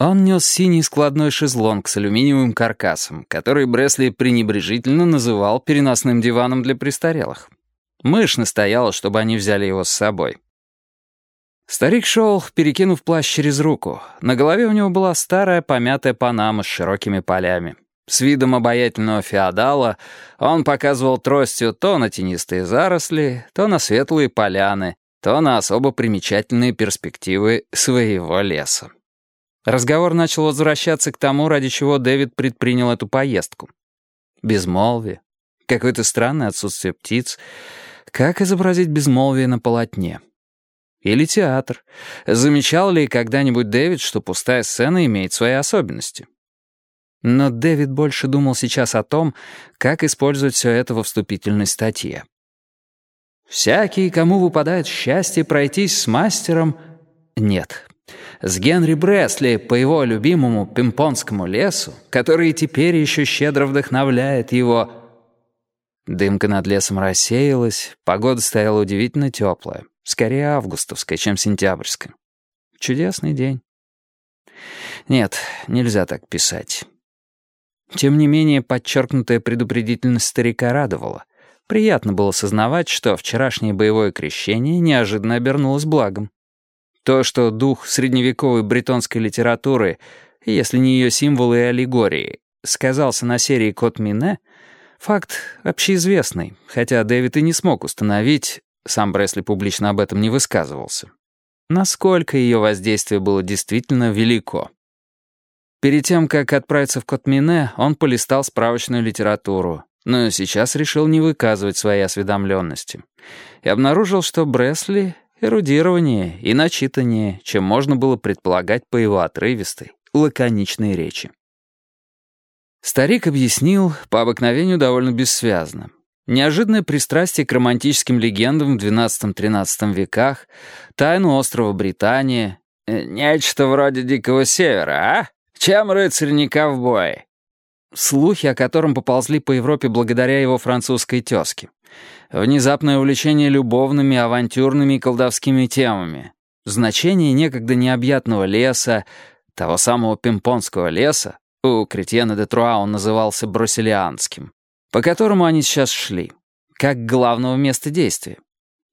Он нес синий складной шезлонг с алюминиевым каркасом, который Бресли пренебрежительно называл переносным диваном для престарелых. Мышь настояла, чтобы они взяли его с собой. Старик шел, перекинув плащ через руку. На голове у него была старая помятая панама с широкими полями. С видом обаятельного феодала он показывал тростью то на тенистые заросли, то на светлые поляны, то на особо примечательные перспективы своего леса. Разговор начал возвращаться к тому, ради чего Дэвид предпринял эту поездку. Безмолвие, какое-то странное отсутствие птиц. Как изобразить безмолвие на полотне? Или театр. Замечал ли когда-нибудь Дэвид, что пустая сцена имеет свои особенности? Но Дэвид больше думал сейчас о том, как использовать все это во вступительной статье. «Всякий, кому выпадает счастье пройтись с мастером...» Нет, с Генри Бресли по его любимому пимпонскому лесу, который теперь еще щедро вдохновляет его. Дымка над лесом рассеялась, погода стояла удивительно теплая, скорее августовская, чем сентябрьская. Чудесный день. Нет, нельзя так писать. Тем не менее, подчеркнутая предупредительность старика радовала. Приятно было сознавать, что вчерашнее боевое крещение неожиданно обернулось благом. То, что дух средневековой бретонской литературы, если не ее символы и аллегории, сказался на серии «Кот Мине», факт общеизвестный, хотя Дэвид и не смог установить, сам Бресли публично об этом не высказывался, насколько ее воздействие было действительно велико. Перед тем, как отправиться в Котмине, он полистал справочную литературу, но сейчас решил не выказывать своей осведомленности. И обнаружил, что Бресли эрудированнее и начитаннее, чем можно было предполагать по его отрывистой, лаконичной речи. Старик объяснил, по обыкновению довольно бессвязно. Неожиданное пристрастие к романтическим легендам в XII-XIII веках, тайну острова Британия, э, нечто вроде Дикого Севера, а? Чем рыцарь не ковбой? Слухи, о котором поползли по Европе благодаря его французской тезке. Внезапное увлечение любовными, авантюрными и колдовскими темами. Значение некогда необъятного леса, того самого пимпонского леса, у Кретьена де Труа он назывался брусилианским, по которому они сейчас шли, как главного места действия.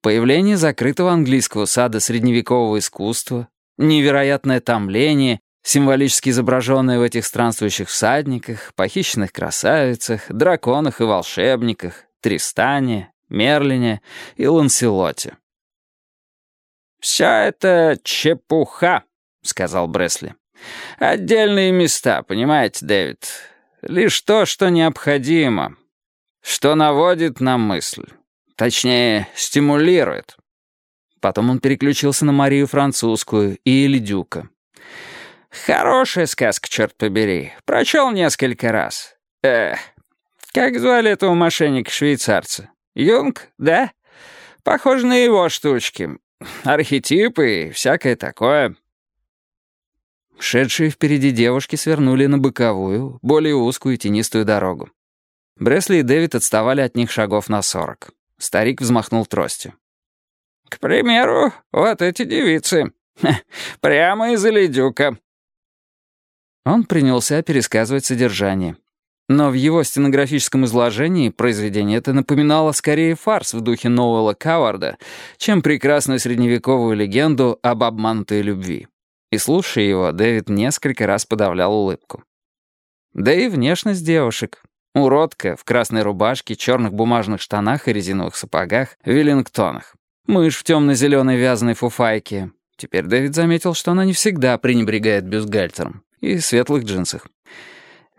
Появление закрытого английского сада средневекового искусства, невероятное томление, символически изображенное в этих странствующих всадниках, похищенных красавицах, драконах и волшебниках, Тристане, Мерлине и Ланселоте. «Все это чепуха», — сказал Бресли. «Отдельные места, понимаете, Дэвид? Лишь то, что необходимо, что наводит на мысль. Точнее, стимулирует». Потом он переключился на Марию Французскую и Элидюка. «Хорошая сказка, черт побери. Прочел несколько раз. Эх, как звали этого мошенника-швейцарца? Юнг, да? Похоже на его штучки. Архетипы и всякое такое. Шедшие впереди девушки свернули на боковую, более узкую тенистую дорогу. Бресли и Дэвид отставали от них шагов на сорок. Старик взмахнул тростью. «К примеру, вот эти девицы. Прямо из Элидюка». Он принялся пересказывать содержание. Но в его стенографическом изложении произведение это напоминало скорее фарс в духе Ноуэлла Кауарда, чем прекрасную средневековую легенду об обманутой любви. И слушая его, Дэвид несколько раз подавлял улыбку. Да и внешность девушек. Уродка в красной рубашке, черных бумажных штанах и резиновых сапогах, веллингтонах. Мышь в темно-зеленой вязаной фуфайке. Теперь Дэвид заметил, что она не всегда пренебрегает бюстгальтером и светлых джинсах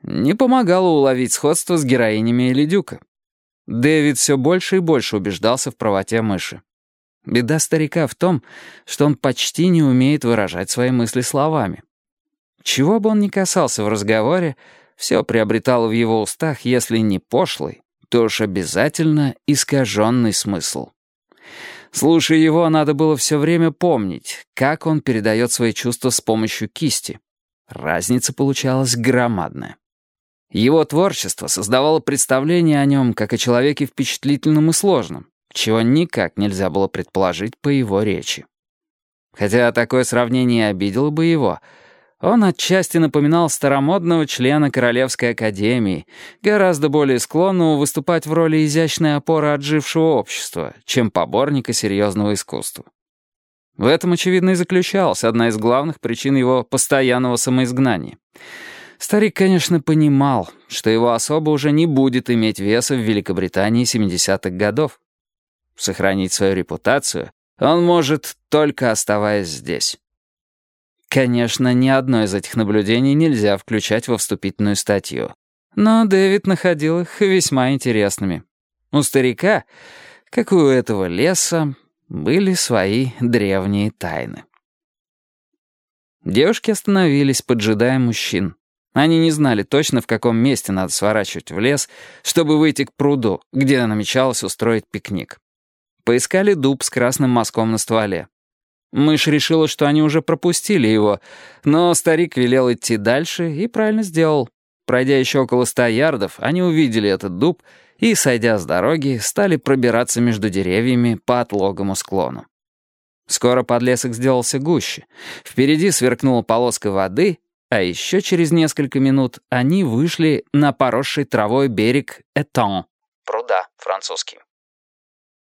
не помогало уловить сходство с героинями Элидюка. Дэвид все больше и больше убеждался в правоте мыши. Беда старика в том, что он почти не умеет выражать свои мысли словами. Чего бы он ни касался в разговоре, все приобретало в его устах, если не пошлый, то уж обязательно искаженный смысл. Слушая его, надо было все время помнить, как он передает свои чувства с помощью кисти. Разница получалась громадная. Его творчество создавало представление о нем как о человеке впечатлительном и сложном, чего никак нельзя было предположить по его речи. Хотя такое сравнение обидело бы его, Он отчасти напоминал старомодного члена Королевской академии, гораздо более склонного выступать в роли изящной опоры отжившего общества, чем поборника серьезного искусства. В этом, очевидно, и заключалась одна из главных причин его постоянного самоизгнания. Старик, конечно, понимал, что его особо уже не будет иметь веса в Великобритании 70-х годов. Сохранить свою репутацию он может, только оставаясь здесь. Конечно, ни одно из этих наблюдений нельзя включать во вступительную статью. Но Дэвид находил их весьма интересными. У старика, как и у этого леса, были свои древние тайны. Девушки остановились, поджидая мужчин. Они не знали точно, в каком месте надо сворачивать в лес, чтобы выйти к пруду, где намечалось устроить пикник. Поискали дуб с красным мазком на стволе. Мышь решила, что они уже пропустили его, но старик велел идти дальше и правильно сделал. Пройдя еще около ста ярдов, они увидели этот дуб и, сойдя с дороги, стали пробираться между деревьями по отлогому склону. Скоро подлесок сделался гуще. Впереди сверкнула полоска воды, а еще через несколько минут они вышли на поросший травой берег Этон, пруда французский.